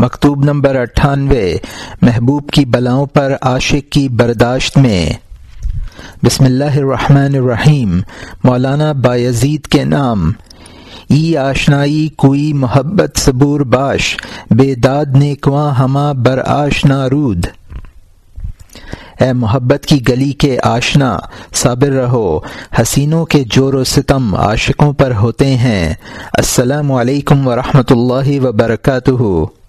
مکتوب نمبر اٹھانوے، محبوب کی بلاؤں پر عاشق کی برداشت میں۔ بسم اللہ الرحمن الرحیم، مولانا بایزید کے نام۔ ای آشنائی کوئی محبت صبور باش، بے داد نیکواں ہما بر آشنا رود۔ اے محبت کی گلی کے آشنا، صابر رہو۔ حسینوں کے جور و ستم عاشقوں پر ہوتے ہیں۔ السلام علیکم ورحمۃ اللہ وبرکاتہ۔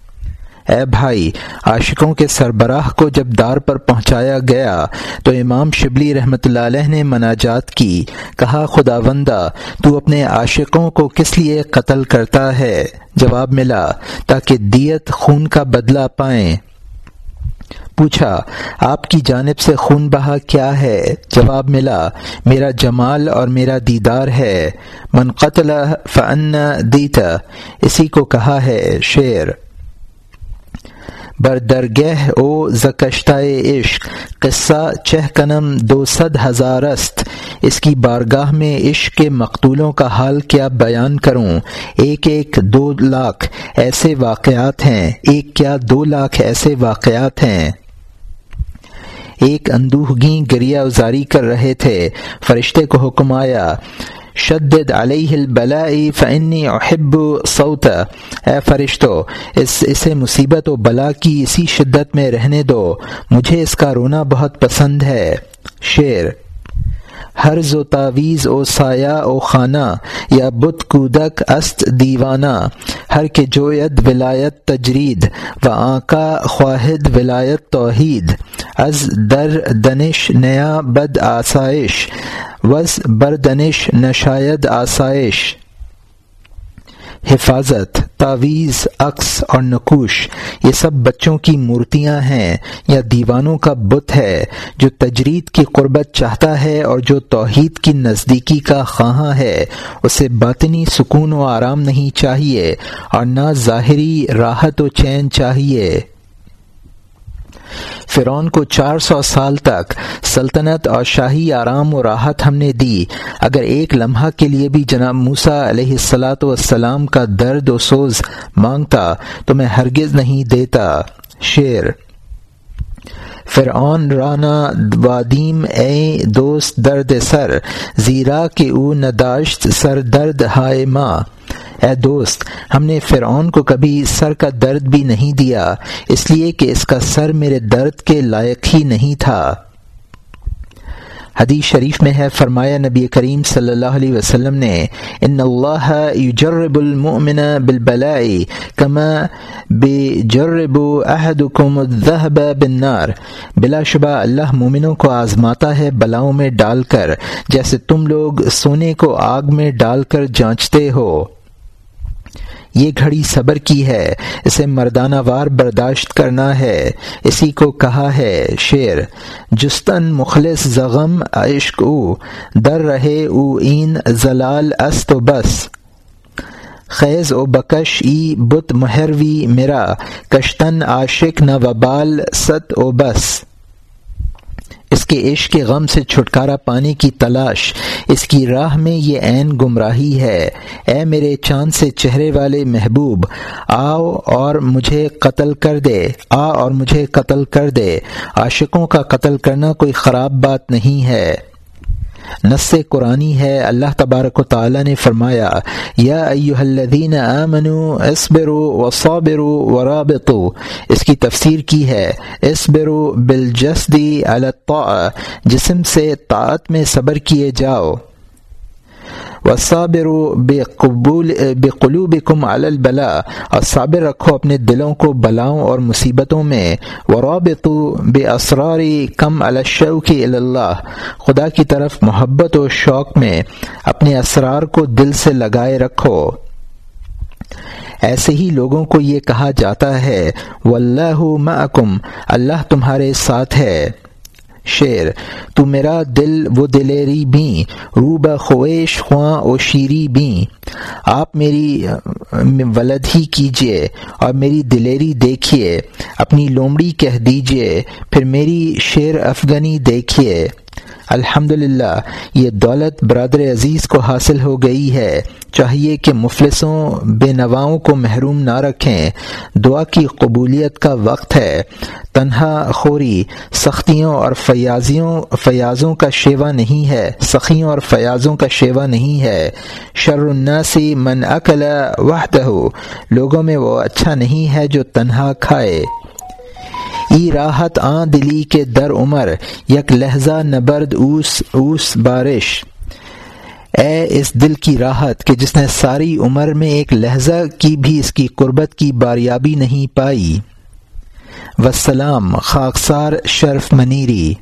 اے بھائی، عاشقوں کے سربراہ کو جب دار پر پہنچایا گیا تو امام شبلی رحمۃ اللہ علیہ نے مناجات کی۔ کہا خدا وندہ تو اپنے عاشقوں کو کس لیے قتل کرتا ہے؟ جواب ملا، تاکہ دیت خون کا بدلہ پائیں۔ پوچھا، آپ کی جانب سے خون بہا کیا ہے؟ جواب ملا، میرا جمال اور میرا دیدار ہے۔ من قتل فن دیتا۔ اسی کو کہا ہے شعر۔ بر درگہ او زکشتہ عشق، قصہ چہ کنم دو صد ہزار است۔ اس کی بارگاہ میں عشق کے مقتولوں کا حال کیا بیان کروں؟ ایک ایک دو لاکھ ایسے واقعات ہیں۔ ایک کیا دو لاکھ ایسے واقعات ہیں؟ ایک اندوہگیں گریا ازاری کر رہے تھے۔ فرشتے کو حکم آیا شدد علیہ البلائی فنی احب صوت۔ اے فرشتو، اس، اسے مصیبت و بلا کی اسی شدت میں رہنے دو۔ مجھے اس کا رونا بہت پسند ہے۔ شعر۔ ہر زو تعویز او سایہ او خانہ یا بت کودک است دیوانہ۔ ہر کے جوید ولایت تجرید و آنکا خواہد ولایت توحید۔ از در دنش نیا بد آسائش وز بردنش نشاید آسائش حفاظت تعویز عکس اور نقوش، یہ سب بچوں کی مورتیاں ہیں یا دیوانوں کا بت ہے، جو تجرید کی قربت چاہتا ہے اور جو توحید کی نزدیکی کا خواہاں ہے، اسے باطنی سکون و آرام نہیں چاہیے اور نہ ظاہری راحت و چین چاہیے۔ فرعون کو چار سو سال تک سلطنت اور شاہی آرام و راحت ہم نے دی۔ اگر ایک لمحہ کے لیے بھی جناب موسا علیہ السلاۃ والسلام کا درد و سوز مانگتا تو میں ہرگز نہیں دیتا۔ شعر فرعون رانا وادیم، اے دوست درد سر، زیرا کہ او نداشت سر درد ہائے ماں اے دوست، ہم نے فرعون کو کبھی سر کا درد بھی نہیں دیا، اس لیے کہ اس کا سر میرے درد کے لائق ہی نہیں تھا۔ حدیث شریف میں ہے، فرمایا نبی کریم صلی اللہ علیہ وسلم نے ان اللہ یجرب المؤمن بالبلائی کما بجرب احدکم الذهب بالنار. بلا شبہ اللہ مومنوں کو آزماتا ہے بلاؤں میں ڈال کر، جیسے تم لوگ سونے کو آگ میں ڈال کر جانچتے ہو۔ یہ گھڑی صبر کی ہے، اسے مردانہ وار برداشت کرنا ہے۔ اسی کو کہا ہے شعر، جستن مخلص زغم عشق او، در رہے او این زلال است و بس۔ خیز و بکش ای بت مہروی میرا، کشتن عاشق نہ وبال ست و بس۔ اس کے عشق کے غم سے چھٹکارا پانے کی تلاش، اس کی راہ میں یہ عین گمراہی ہے۔ اے میرے چاند سے چہرے والے محبوب، آؤ اور مجھے قتل کر دے، آ اور مجھے قتل کر دے۔ عاشقوں کا قتل کرنا کوئی خراب بات نہیں ہے۔ نس قرآنی ہے، اللہ تبارک و تعالی نے فرمایا، یا ایوہ الذین آمنو اسبرو وصابرو ورابطو اس کی تفسیر کی ہے اسبرو بالجسدی علی الطاعہ، جسم سے طاعت میں صبر کیے جاؤ۔ وصابر بقبول بقلوبکم علی البلا اور صابر رکھو اپنے دلوں کو بلاؤں اور مصیبتوں میں۔ ورابطو بے اسراری کم الشوق اللہ خدا کی طرف محبت و شوق میں اپنے اسرار کو دل سے لگائے رکھو۔ ایسے ہی لوگوں کو یہ کہا جاتا ہے واللہ معکم اللہ تمہارے ساتھ ہے۔ شعر، تو میرا دل وہ دلیری بھی روب خویش خواں و شیری بھی۔ آپ میری، ولد ہی کیجیے اور میری دلیری دیکھیے اپنی لومڑی کہہ دیجیے پھر میری شعر افغنی دیکھیے الحمد یہ دولت برادر عزیز کو حاصل ہو گئی ہے۔ چاہیے کہ مفلسوں، بے نواؤں کو محروم نہ رکھیں۔ دعا کی قبولیت کا وقت ہے۔ تنہا خوری، سختیوں اور فیاضیوں، فیاضوں کا شیوا نہیں ہے۔ سخیوں اور فیاضوں کا شیوا نہیں ہے۔ شر الناسی من اکل وحدہ لوگوں میں وہ اچھا نہیں ہے جو تنہا کھائے۔ ای راحت آ دلی کے در عمر یک لہجہ نبرد اوس اوس بارش. اے اس دل کی راحت کہ جس نے ساری عمر میں ایک لہجہ کی بھی اس کی قربت کی باریابی نہیں پائی۔ وسلام خاکسار، شرف منیری۔